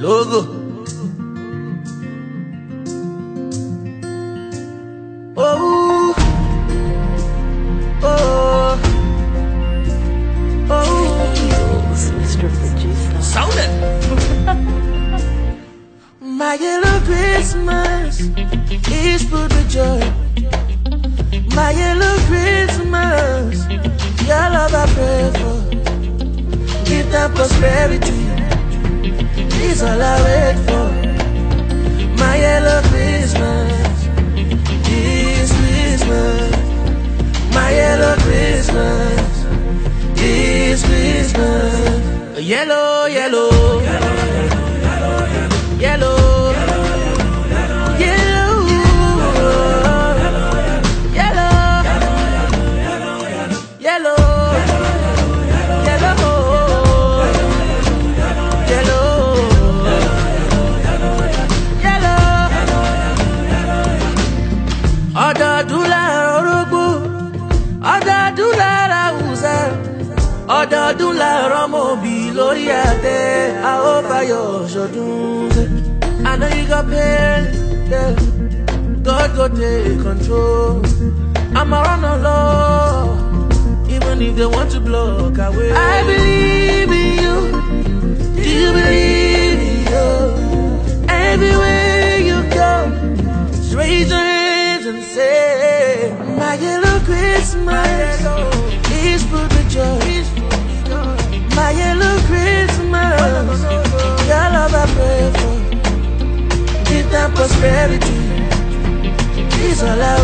Logo. Oh, oh, oh, Mr. Producer. sound it. My yellow Christmas is filled with joy. My yellow Christmas, your love I pray for. Give them prosperity is all I wait for. My yellow Christmas is Christmas. My yellow Christmas is Christmas. Yellow, yellow, lára ọmọbí lórí àtẹ àófàyọ ṣọdún ṣe. I know you got pain. God go take control. I'm law, even if they want to block away. I believe pray for.